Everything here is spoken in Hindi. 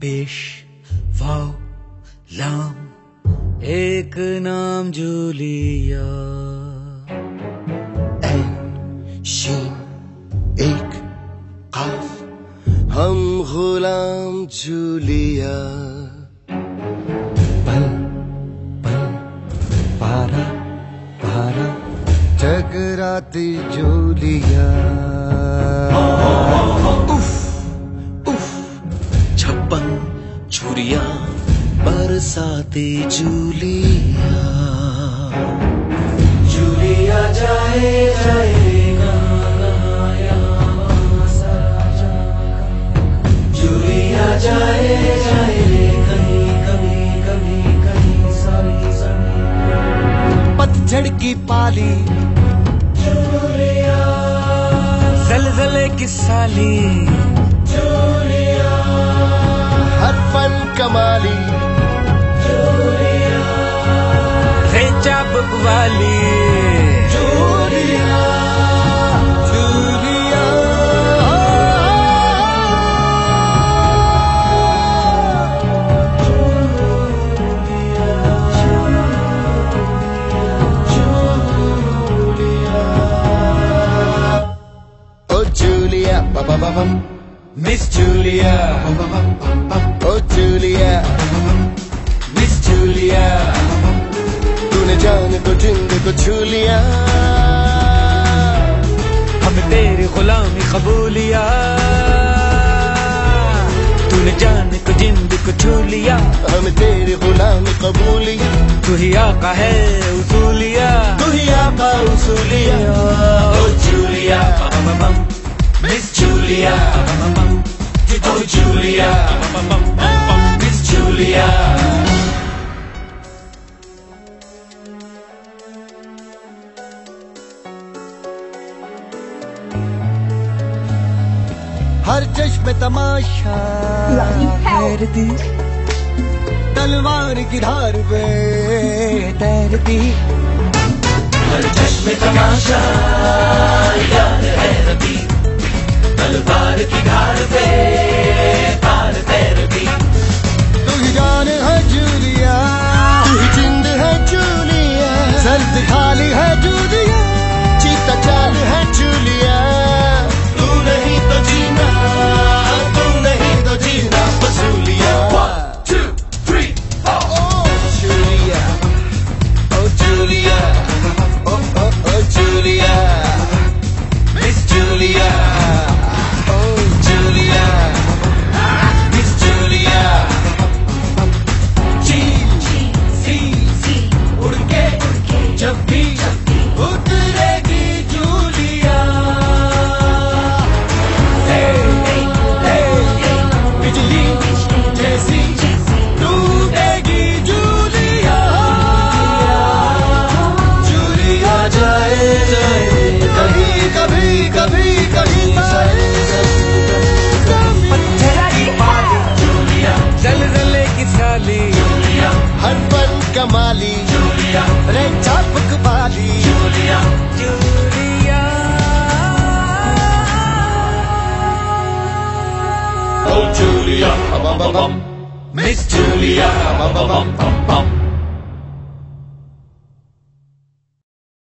पेश, वाओ लाम एक नाम जूलिया एन शीन एक, काफ, हम गुलाम जूलिया पल पल, पारा पारा टकराती जूलिया छप्पन बरसाती जूलिया। जूलिया जाए जाए पतझड़ की पाली। जलजले की साली। हर फन कमाली। रेचा बुकवाली जूलिया जूलिया ओ जूलिया बाबा बाबा मिस जूलिया। ओ जूलिया। Miss Julia. तूने जान को जिंद को छू लिया। हम तेरी गुलामी कबूलिया तूने जान को जिंद को छू लिया। हम तेरे गुलाम कबूलिया तू ही आका है उसूलिया। तू ही आका उसूलिया। ओ जूलिया मिस जूलिया ओ जूलिया मिस जूलिया हर चश्म तमाशा। तैरती तलवार की धार पे तैरती। हर चश्म तमाशा पल कमाली जूलिया रे चापक वाली Julia Julia Oh, Julia. Bum, bum, bum. Miss Julia, bum bum bum bum bum.